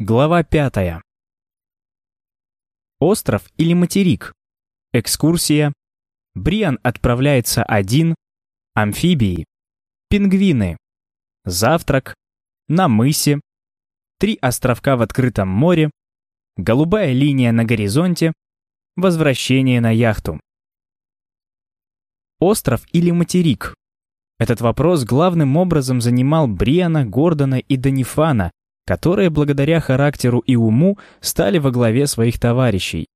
Глава пятая. Остров или материк? Экскурсия. Бриан отправляется один. Амфибии. Пингвины. Завтрак. На мысе. Три островка в открытом море. Голубая линия на горизонте. Возвращение на яхту. Остров или материк? Этот вопрос главным образом занимал Бриана, Гордона и Данифана, которые благодаря характеру и уму стали во главе своих товарищей.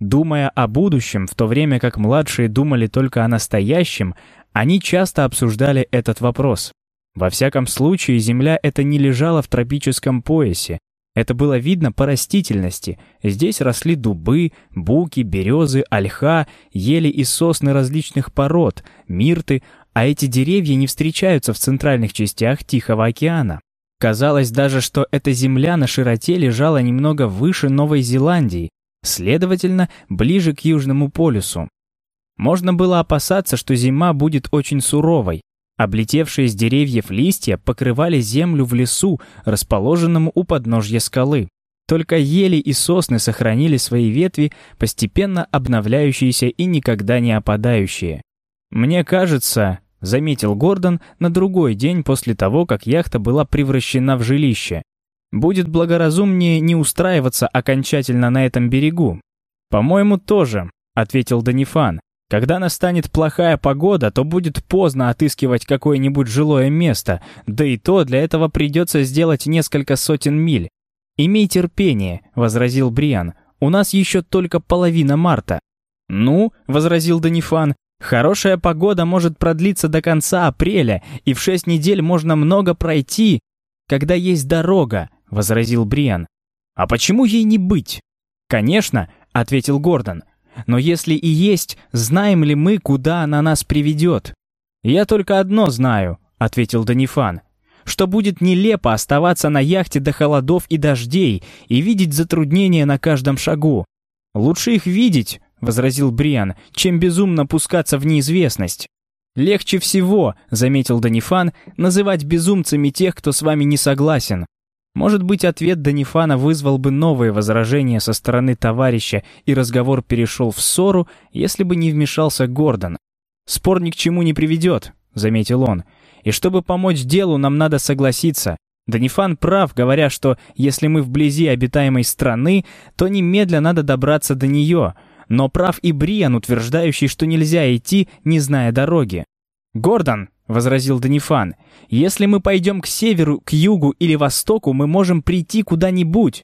Думая о будущем, в то время как младшие думали только о настоящем, они часто обсуждали этот вопрос. Во всяком случае, Земля это не лежала в тропическом поясе. Это было видно по растительности. Здесь росли дубы, буки, березы, ольха, ели и сосны различных пород, мирты, а эти деревья не встречаются в центральных частях Тихого океана. Казалось даже, что эта земля на широте лежала немного выше Новой Зеландии, следовательно, ближе к Южному полюсу. Можно было опасаться, что зима будет очень суровой. Облетевшие с деревьев листья покрывали землю в лесу, расположенном у подножья скалы. Только ели и сосны сохранили свои ветви, постепенно обновляющиеся и никогда не опадающие. Мне кажется, заметил Гордон на другой день после того, как яхта была превращена в жилище. Будет благоразумнее не устраиваться окончательно на этом берегу. По-моему, тоже, ответил Данифан. Когда настанет плохая погода, то будет поздно отыскивать какое-нибудь жилое место, да и то для этого придется сделать несколько сотен миль. «Имей терпение», — возразил Бриан, — «у нас еще только половина марта». «Ну», — возразил Данифан, Хорошая погода может продлиться до конца апреля, и в шесть недель можно много пройти, когда есть дорога», — возразил Бриан. «А почему ей не быть?» «Конечно», — ответил Гордон. «Но если и есть, знаем ли мы, куда она нас приведет?» «Я только одно знаю», — ответил Данифан что будет нелепо оставаться на яхте до холодов и дождей и видеть затруднения на каждом шагу. Лучше их видеть, возразил Бриан, чем безумно пускаться в неизвестность. Легче всего, заметил Данифан, называть безумцами тех, кто с вами не согласен. Может быть, ответ Данифана вызвал бы новые возражения со стороны товарища, и разговор перешел в ссору, если бы не вмешался Гордон. «Спор ни к чему не приведет», — заметил он. «И чтобы помочь делу, нам надо согласиться. Данифан прав, говоря, что если мы вблизи обитаемой страны, то немедля надо добраться до нее, но прав и Бриан, утверждающий, что нельзя идти, не зная дороги. «Гордон», — возразил Данифан, — «если мы пойдем к северу, к югу или востоку, мы можем прийти куда-нибудь».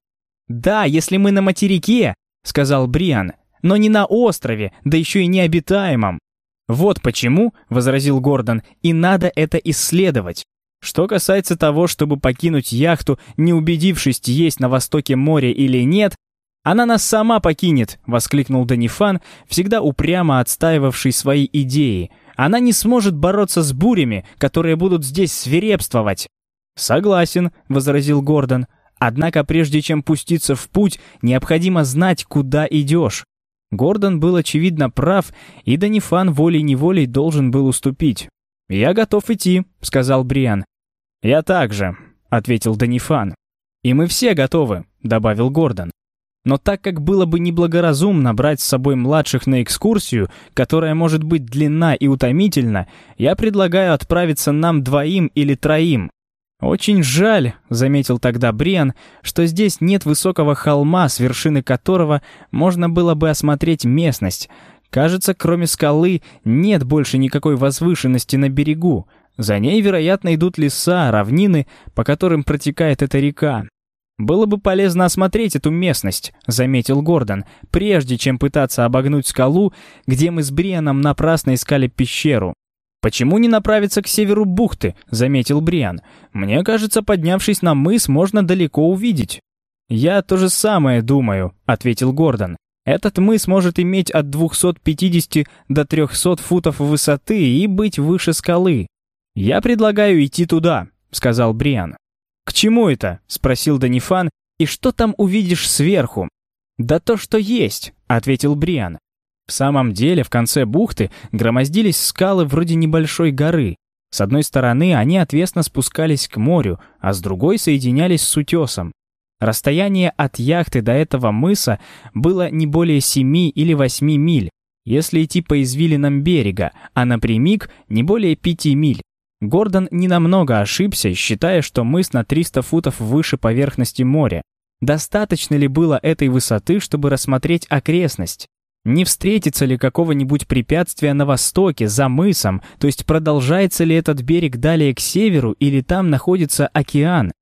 «Да, если мы на материке», — сказал Бриан, — «но не на острове, да еще и необитаемом». «Вот почему», — возразил Гордон, — «и надо это исследовать. Что касается того, чтобы покинуть яхту, не убедившись, есть на востоке море или нет, «Она нас сама покинет!» — воскликнул Данифан, всегда упрямо отстаивавший свои идеи. «Она не сможет бороться с бурями, которые будут здесь свирепствовать!» «Согласен», — возразил Гордон. «Однако прежде чем пуститься в путь, необходимо знать, куда идешь». Гордон был очевидно прав, и Данифан волей-неволей должен был уступить. «Я готов идти», — сказал Бриан. «Я также», — ответил Данифан. «И мы все готовы», — добавил Гордон. Но так как было бы неблагоразумно брать с собой младших на экскурсию, которая может быть длинна и утомительна, я предлагаю отправиться нам двоим или троим. «Очень жаль», — заметил тогда Бриан, «что здесь нет высокого холма, с вершины которого можно было бы осмотреть местность. Кажется, кроме скалы нет больше никакой возвышенности на берегу. За ней, вероятно, идут леса, равнины, по которым протекает эта река. «Было бы полезно осмотреть эту местность», — заметил Гордон, «прежде чем пытаться обогнуть скалу, где мы с Брианом напрасно искали пещеру». «Почему не направиться к северу бухты?» — заметил Бриан. «Мне кажется, поднявшись на мыс, можно далеко увидеть». «Я то же самое думаю», — ответил Гордон. «Этот мыс может иметь от 250 до 300 футов высоты и быть выше скалы. Я предлагаю идти туда», — сказал Бриан. «К чему это?» — спросил Данифан. «И что там увидишь сверху?» «Да то, что есть», — ответил Бриан. В самом деле, в конце бухты громоздились скалы вроде небольшой горы. С одной стороны они отвесно спускались к морю, а с другой соединялись с утесом. Расстояние от яхты до этого мыса было не более 7 или 8 миль, если идти по извилинам берега, а напрямик не более 5 миль. Гордон ненамного ошибся, считая, что мыс на 300 футов выше поверхности моря. Достаточно ли было этой высоты, чтобы рассмотреть окрестность? Не встретится ли какого-нибудь препятствия на востоке, за мысом, то есть продолжается ли этот берег далее к северу или там находится океан?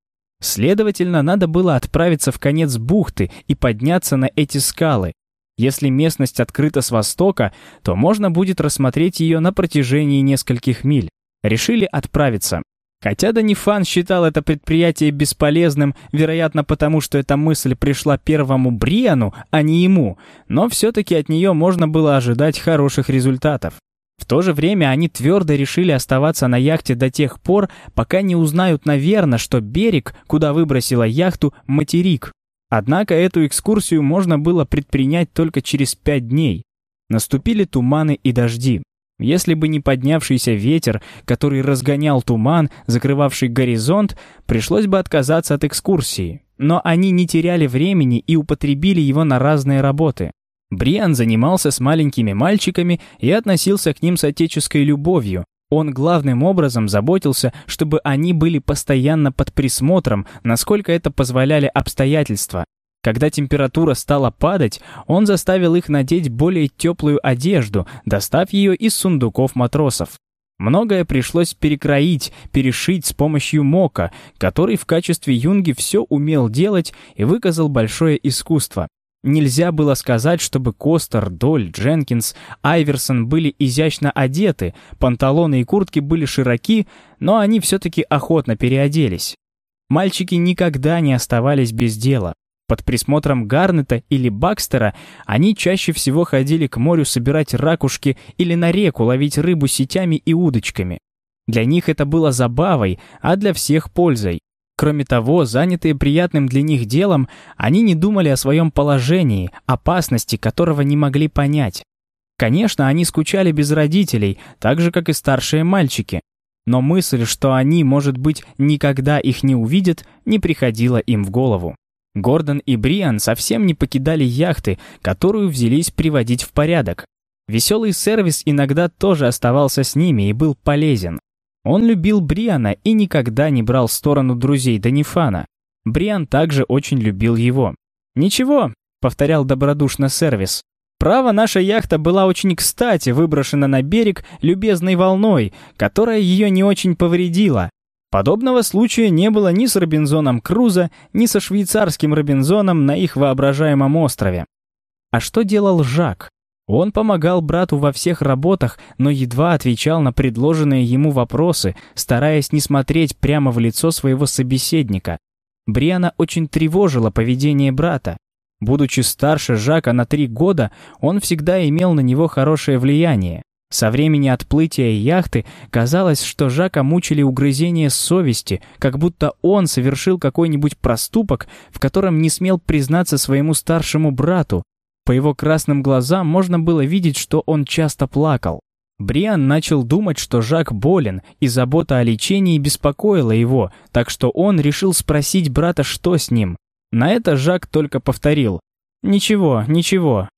Следовательно, надо было отправиться в конец бухты и подняться на эти скалы. Если местность открыта с востока, то можно будет рассмотреть ее на протяжении нескольких миль решили отправиться. Хотя Данифан считал это предприятие бесполезным, вероятно потому, что эта мысль пришла первому Бриану, а не ему, но все-таки от нее можно было ожидать хороших результатов. В то же время они твердо решили оставаться на яхте до тех пор, пока не узнают, наверное, что берег, куда выбросила яхту, материк. Однако эту экскурсию можно было предпринять только через пять дней. Наступили туманы и дожди. Если бы не поднявшийся ветер, который разгонял туман, закрывавший горизонт, пришлось бы отказаться от экскурсии. Но они не теряли времени и употребили его на разные работы. Бриан занимался с маленькими мальчиками и относился к ним с отеческой любовью. Он главным образом заботился, чтобы они были постоянно под присмотром, насколько это позволяли обстоятельства. Когда температура стала падать, он заставил их надеть более теплую одежду, достав ее из сундуков матросов. Многое пришлось перекроить, перешить с помощью Мока, который в качестве юнги все умел делать и выказал большое искусство. Нельзя было сказать, чтобы Костер, Доль, Дженкинс, Айверсон были изящно одеты, панталоны и куртки были широки, но они все-таки охотно переоделись. Мальчики никогда не оставались без дела. Под присмотром Гарнета или Бакстера они чаще всего ходили к морю собирать ракушки или на реку ловить рыбу сетями и удочками. Для них это было забавой, а для всех пользой. Кроме того, занятые приятным для них делом, они не думали о своем положении, опасности которого не могли понять. Конечно, они скучали без родителей, так же, как и старшие мальчики. Но мысль, что они, может быть, никогда их не увидят, не приходила им в голову. Гордон и Бриан совсем не покидали яхты, которую взялись приводить в порядок. Веселый сервис иногда тоже оставался с ними и был полезен. Он любил Бриана и никогда не брал сторону друзей Данифана. Бриан также очень любил его. «Ничего», — повторял добродушно сервис. «Право, наша яхта была очень кстати выброшена на берег любезной волной, которая ее не очень повредила. Подобного случая не было ни с Робинзоном Крузо, ни со швейцарским Робинзоном на их воображаемом острове. А что делал Жак? Он помогал брату во всех работах, но едва отвечал на предложенные ему вопросы, стараясь не смотреть прямо в лицо своего собеседника. Бриана очень тревожило поведение брата. Будучи старше Жака на три года, он всегда имел на него хорошее влияние. Со времени отплытия яхты казалось, что Жака мучили угрызения совести, как будто он совершил какой-нибудь проступок, в котором не смел признаться своему старшему брату. По его красным глазам можно было видеть, что он часто плакал. Бриан начал думать, что Жак болен, и забота о лечении беспокоила его, так что он решил спросить брата, что с ним. На это Жак только повторил «Ничего, ничего».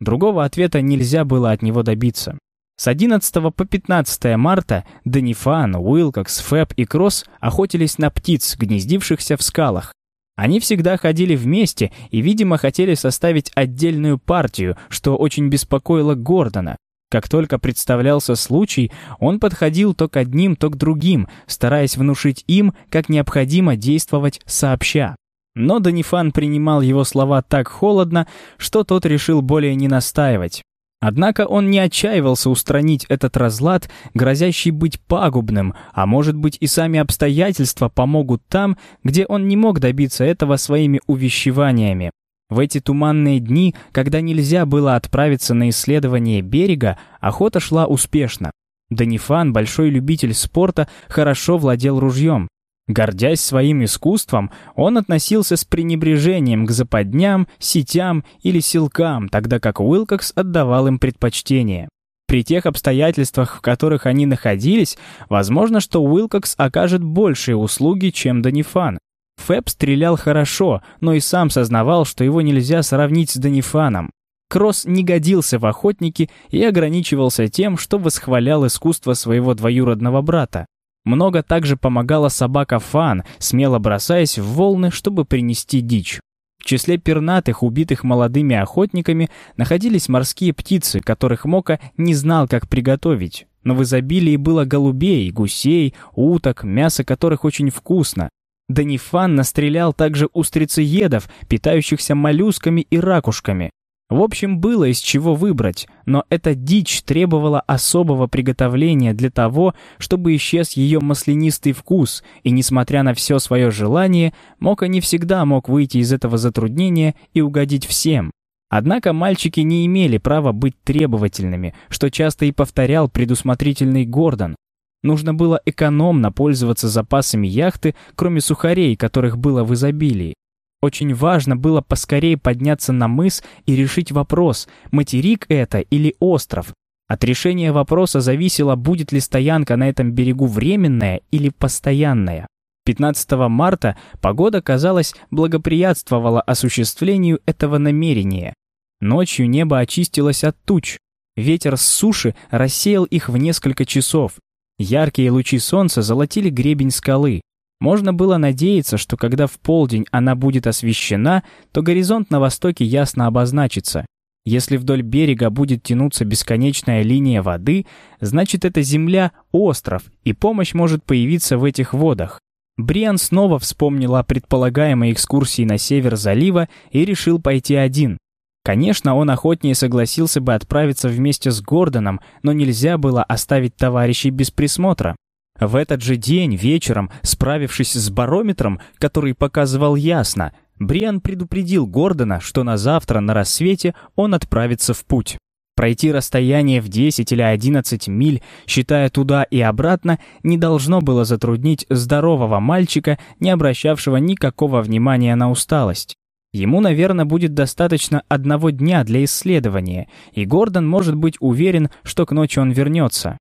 Другого ответа нельзя было от него добиться. С 11 по 15 марта Данифан, Уилкокс, Фэб и Кросс охотились на птиц, гнездившихся в скалах. Они всегда ходили вместе и, видимо, хотели составить отдельную партию, что очень беспокоило Гордона. Как только представлялся случай, он подходил то к одним, то к другим, стараясь внушить им, как необходимо действовать сообща. Но Данифан принимал его слова так холодно, что тот решил более не настаивать. Однако он не отчаивался устранить этот разлад, грозящий быть пагубным, а может быть и сами обстоятельства помогут там, где он не мог добиться этого своими увещеваниями. В эти туманные дни, когда нельзя было отправиться на исследование берега, охота шла успешно. Данифан, большой любитель спорта, хорошо владел ружьем. Гордясь своим искусством, он относился с пренебрежением к западням, сетям или силкам, тогда как Уилкокс отдавал им предпочтение. При тех обстоятельствах, в которых они находились, возможно, что Уилкокс окажет большие услуги, чем Данифан. Фэб стрелял хорошо, но и сам сознавал, что его нельзя сравнить с Данифаном. Кросс не годился в охотники и ограничивался тем, что восхвалял искусство своего двоюродного брата. Много также помогала собака Фан, смело бросаясь в волны, чтобы принести дичь. В числе пернатых, убитых молодыми охотниками, находились морские птицы, которых Мока не знал, как приготовить. Но в изобилии было голубей, гусей, уток, мясо которых очень вкусно. Данифан настрелял также устрицеедов, питающихся моллюсками и ракушками. В общем, было из чего выбрать, но эта дичь требовала особого приготовления для того, чтобы исчез ее маслянистый вкус, и, несмотря на все свое желание, Мока не всегда мог выйти из этого затруднения и угодить всем. Однако мальчики не имели права быть требовательными, что часто и повторял предусмотрительный Гордон. Нужно было экономно пользоваться запасами яхты, кроме сухарей, которых было в изобилии. Очень важно было поскорее подняться на мыс и решить вопрос, материк это или остров. От решения вопроса зависело, будет ли стоянка на этом берегу временная или постоянная. 15 марта погода, казалось, благоприятствовала осуществлению этого намерения. Ночью небо очистилось от туч. Ветер с суши рассеял их в несколько часов. Яркие лучи солнца золотили гребень скалы. Можно было надеяться, что когда в полдень она будет освещена, то горизонт на востоке ясно обозначится. Если вдоль берега будет тянуться бесконечная линия воды, значит эта земля — остров, и помощь может появиться в этих водах. Бриан снова вспомнил о предполагаемой экскурсии на север залива и решил пойти один. Конечно, он охотнее согласился бы отправиться вместе с Гордоном, но нельзя было оставить товарищей без присмотра. В этот же день, вечером, справившись с барометром, который показывал ясно, Бриан предупредил Гордона, что на завтра на рассвете он отправится в путь. Пройти расстояние в 10 или 11 миль, считая туда и обратно, не должно было затруднить здорового мальчика, не обращавшего никакого внимания на усталость. Ему, наверное, будет достаточно одного дня для исследования, и Гордон может быть уверен, что к ночи он вернется.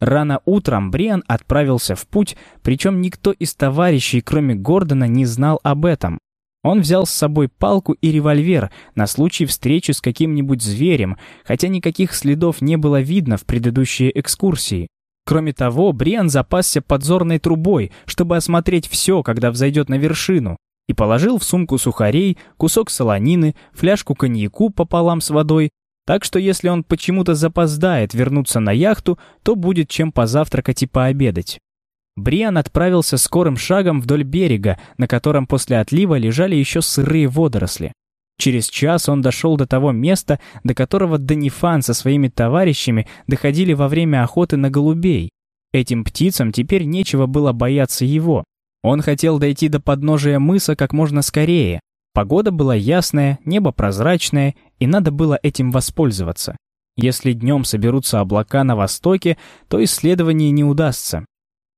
Рано утром Бриан отправился в путь, причем никто из товарищей, кроме Гордона, не знал об этом. Он взял с собой палку и револьвер на случай встречи с каким-нибудь зверем, хотя никаких следов не было видно в предыдущей экскурсии. Кроме того, Бриан запасся подзорной трубой, чтобы осмотреть все, когда взойдет на вершину, и положил в сумку сухарей, кусок солонины, фляжку коньяку пополам с водой, так что если он почему-то запоздает вернуться на яхту, то будет чем позавтракать и пообедать. Бриан отправился скорым шагом вдоль берега, на котором после отлива лежали еще сырые водоросли. Через час он дошел до того места, до которого Данифан со своими товарищами доходили во время охоты на голубей. Этим птицам теперь нечего было бояться его. Он хотел дойти до подножия мыса как можно скорее, Погода была ясная, небо прозрачное, и надо было этим воспользоваться. Если днем соберутся облака на востоке, то исследование не удастся.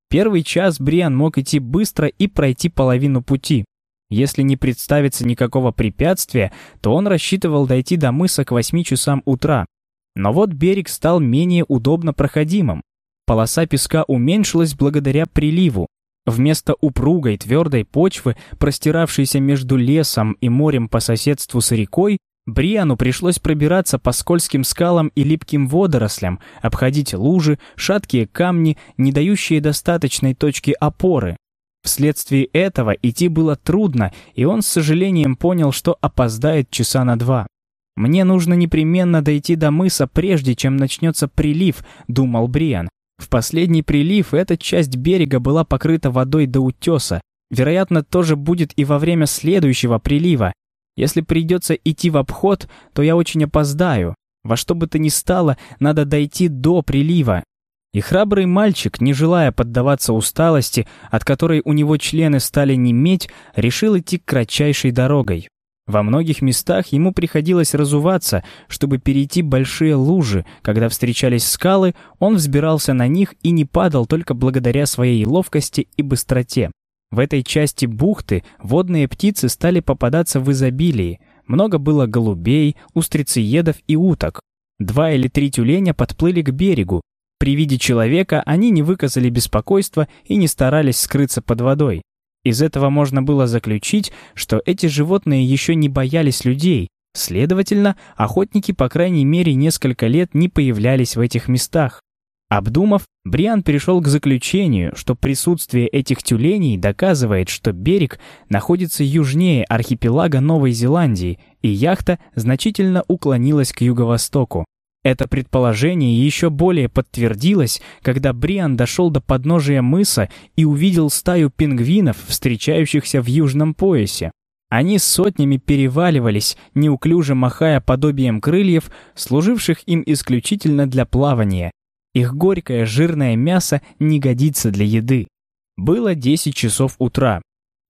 Первый час Бриан мог идти быстро и пройти половину пути. Если не представится никакого препятствия, то он рассчитывал дойти до мыса к 8 часам утра. Но вот берег стал менее удобно проходимым. Полоса песка уменьшилась благодаря приливу, Вместо упругой твердой почвы, простиравшейся между лесом и морем по соседству с рекой, Бриану пришлось пробираться по скользким скалам и липким водорослям, обходить лужи, шаткие камни, не дающие достаточной точки опоры. Вследствие этого идти было трудно, и он с сожалением понял, что опоздает часа на два. «Мне нужно непременно дойти до мыса, прежде чем начнется прилив», — думал Бриан, в последний прилив эта часть берега была покрыта водой до утеса. Вероятно, тоже будет и во время следующего прилива. Если придется идти в обход, то я очень опоздаю. Во что бы то ни стало, надо дойти до прилива. И храбрый мальчик, не желая поддаваться усталости, от которой у него члены стали неметь, решил идти кратчайшей дорогой. Во многих местах ему приходилось разуваться, чтобы перейти большие лужи. Когда встречались скалы, он взбирался на них и не падал только благодаря своей ловкости и быстроте. В этой части бухты водные птицы стали попадаться в изобилии. Много было голубей, устрицеедов и уток. Два или три тюленя подплыли к берегу. При виде человека они не выказали беспокойства и не старались скрыться под водой. Из этого можно было заключить, что эти животные еще не боялись людей, следовательно, охотники по крайней мере несколько лет не появлялись в этих местах. Обдумав, Бриан пришел к заключению, что присутствие этих тюленей доказывает, что берег находится южнее архипелага Новой Зеландии, и яхта значительно уклонилась к юго-востоку. Это предположение еще более подтвердилось, когда Бриан дошел до подножия мыса и увидел стаю пингвинов, встречающихся в южном поясе. Они сотнями переваливались, неуклюже махая подобием крыльев, служивших им исключительно для плавания. Их горькое жирное мясо не годится для еды. Было 10 часов утра.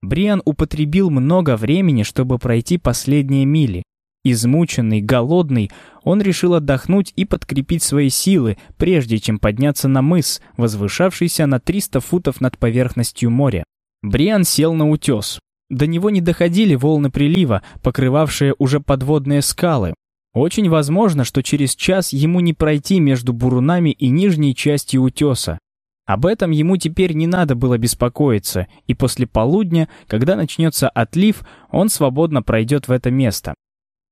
Бриан употребил много времени, чтобы пройти последние мили. Измученный, голодный, он решил отдохнуть и подкрепить свои силы, прежде чем подняться на мыс, возвышавшийся на 300 футов над поверхностью моря. Бриан сел на утес. До него не доходили волны прилива, покрывавшие уже подводные скалы. Очень возможно, что через час ему не пройти между бурунами и нижней частью утеса. Об этом ему теперь не надо было беспокоиться, и после полудня, когда начнется отлив, он свободно пройдет в это место.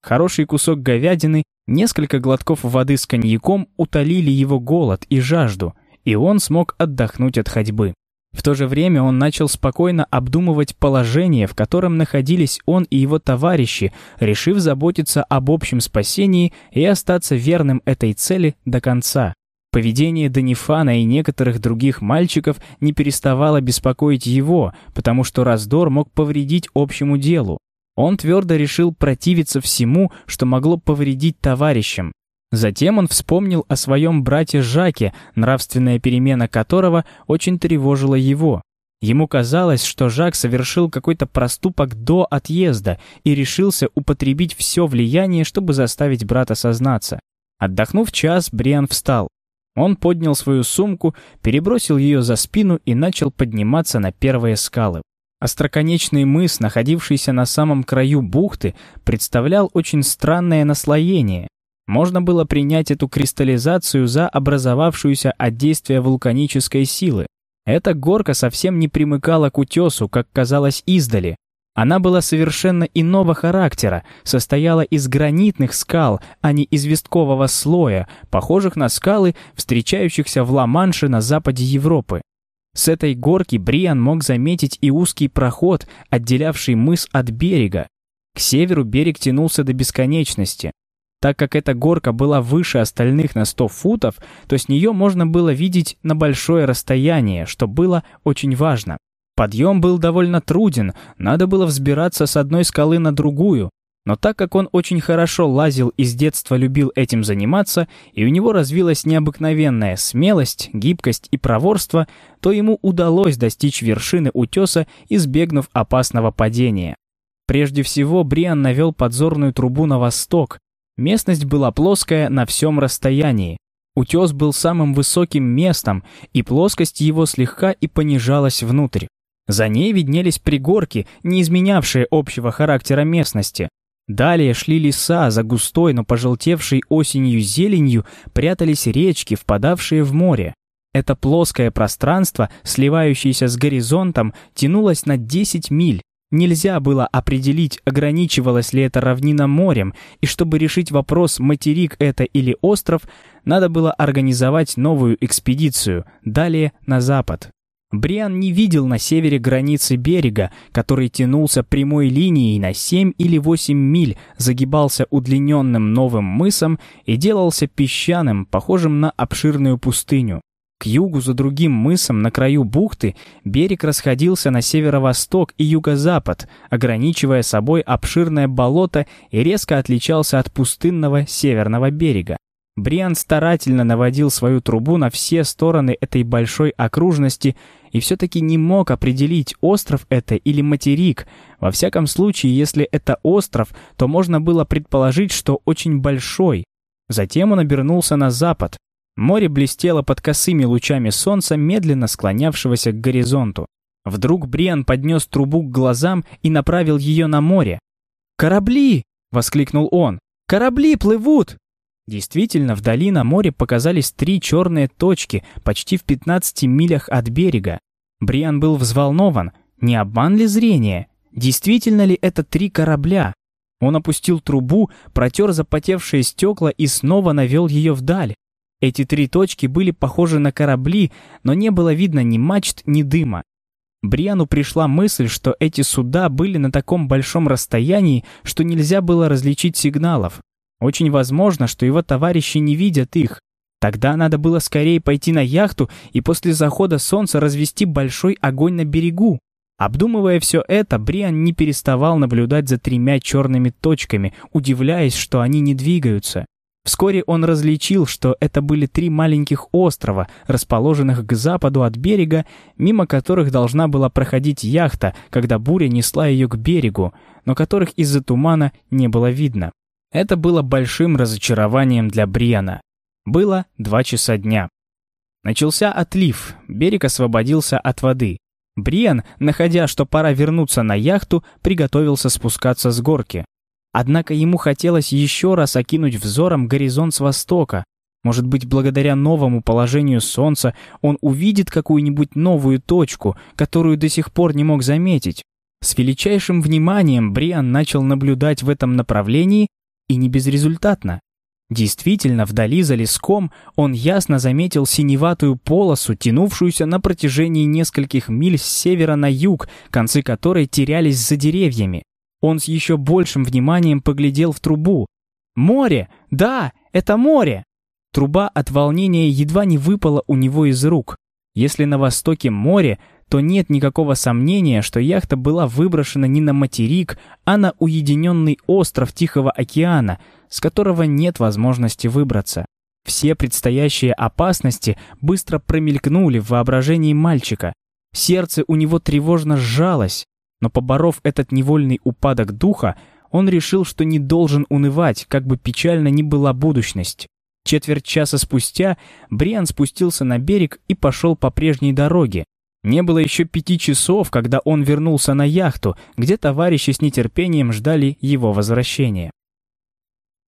Хороший кусок говядины, несколько глотков воды с коньяком утолили его голод и жажду, и он смог отдохнуть от ходьбы. В то же время он начал спокойно обдумывать положение, в котором находились он и его товарищи, решив заботиться об общем спасении и остаться верным этой цели до конца. Поведение Данифана и некоторых других мальчиков не переставало беспокоить его, потому что раздор мог повредить общему делу. Он твердо решил противиться всему, что могло повредить товарищам. Затем он вспомнил о своем брате Жаке, нравственная перемена которого очень тревожила его. Ему казалось, что Жак совершил какой-то проступок до отъезда и решился употребить все влияние, чтобы заставить брата сознаться. Отдохнув час, Бриан встал. Он поднял свою сумку, перебросил ее за спину и начал подниматься на первые скалы. Остроконечный мыс, находившийся на самом краю бухты, представлял очень странное наслоение. Можно было принять эту кристаллизацию за образовавшуюся от действия вулканической силы. Эта горка совсем не примыкала к утесу, как казалось издали. Она была совершенно иного характера, состояла из гранитных скал, а не известкового слоя, похожих на скалы, встречающихся в Ла-Манше на западе Европы. С этой горки Бриан мог заметить и узкий проход, отделявший мыс от берега. К северу берег тянулся до бесконечности. Так как эта горка была выше остальных на 100 футов, то с нее можно было видеть на большое расстояние, что было очень важно. Подъем был довольно труден, надо было взбираться с одной скалы на другую, но так как он очень хорошо лазил и с детства любил этим заниматься, и у него развилась необыкновенная смелость, гибкость и проворство, то ему удалось достичь вершины утеса, избегнув опасного падения. Прежде всего Бриан навел подзорную трубу на восток. Местность была плоская на всем расстоянии. Утес был самым высоким местом, и плоскость его слегка и понижалась внутрь. За ней виднелись пригорки, не изменявшие общего характера местности. Далее шли леса, за густой, но пожелтевшей осенью зеленью прятались речки, впадавшие в море. Это плоское пространство, сливающееся с горизонтом, тянулось на 10 миль. Нельзя было определить, ограничивалась ли это равнина морем, и чтобы решить вопрос, материк это или остров, надо было организовать новую экспедицию, далее на запад. Бриан не видел на севере границы берега, который тянулся прямой линией на 7 или 8 миль, загибался удлиненным новым мысом и делался песчаным, похожим на обширную пустыню. К югу за другим мысом на краю бухты берег расходился на северо-восток и юго-запад, ограничивая собой обширное болото и резко отличался от пустынного северного берега. Бриан старательно наводил свою трубу на все стороны этой большой окружности и все-таки не мог определить, остров это или материк. Во всяком случае, если это остров, то можно было предположить, что очень большой. Затем он обернулся на запад. Море блестело под косыми лучами солнца, медленно склонявшегося к горизонту. Вдруг Бриан поднес трубу к глазам и направил ее на море. «Корабли!» — воскликнул он. «Корабли плывут!» Действительно, вдали на море показались три черные точки, почти в 15 милях от берега. Бриан был взволнован. Не обман ли зрения? Действительно ли это три корабля? Он опустил трубу, протер запотевшие стекла и снова навел ее вдаль. Эти три точки были похожи на корабли, но не было видно ни мачт, ни дыма. Бриану пришла мысль, что эти суда были на таком большом расстоянии, что нельзя было различить сигналов. Очень возможно, что его товарищи не видят их. Тогда надо было скорее пойти на яхту и после захода солнца развести большой огонь на берегу. Обдумывая все это, Бриан не переставал наблюдать за тремя черными точками, удивляясь, что они не двигаются. Вскоре он различил, что это были три маленьких острова, расположенных к западу от берега, мимо которых должна была проходить яхта, когда буря несла ее к берегу, но которых из-за тумана не было видно. Это было большим разочарованием для Бриана. Было два часа дня. Начался отлив, берег освободился от воды. Бриан, находя, что пора вернуться на яхту, приготовился спускаться с горки. Однако ему хотелось еще раз окинуть взором горизонт с востока. Может быть, благодаря новому положению солнца он увидит какую-нибудь новую точку, которую до сих пор не мог заметить. С величайшим вниманием Бриан начал наблюдать в этом направлении и не безрезультатно. Действительно, вдали за леском он ясно заметил синеватую полосу, тянувшуюся на протяжении нескольких миль с севера на юг, концы которой терялись за деревьями. Он с еще большим вниманием поглядел в трубу. «Море! Да, это море!» Труба от волнения едва не выпала у него из рук. Если на востоке море, то нет никакого сомнения, что яхта была выброшена не на материк, а на уединенный остров Тихого океана, с которого нет возможности выбраться. Все предстоящие опасности быстро промелькнули в воображении мальчика. Сердце у него тревожно сжалось. Но поборов этот невольный упадок духа, он решил, что не должен унывать, как бы печально ни была будущность. Четверть часа спустя Бриан спустился на берег и пошел по прежней дороге. Не было еще пяти часов, когда он вернулся на яхту, где товарищи с нетерпением ждали его возвращения.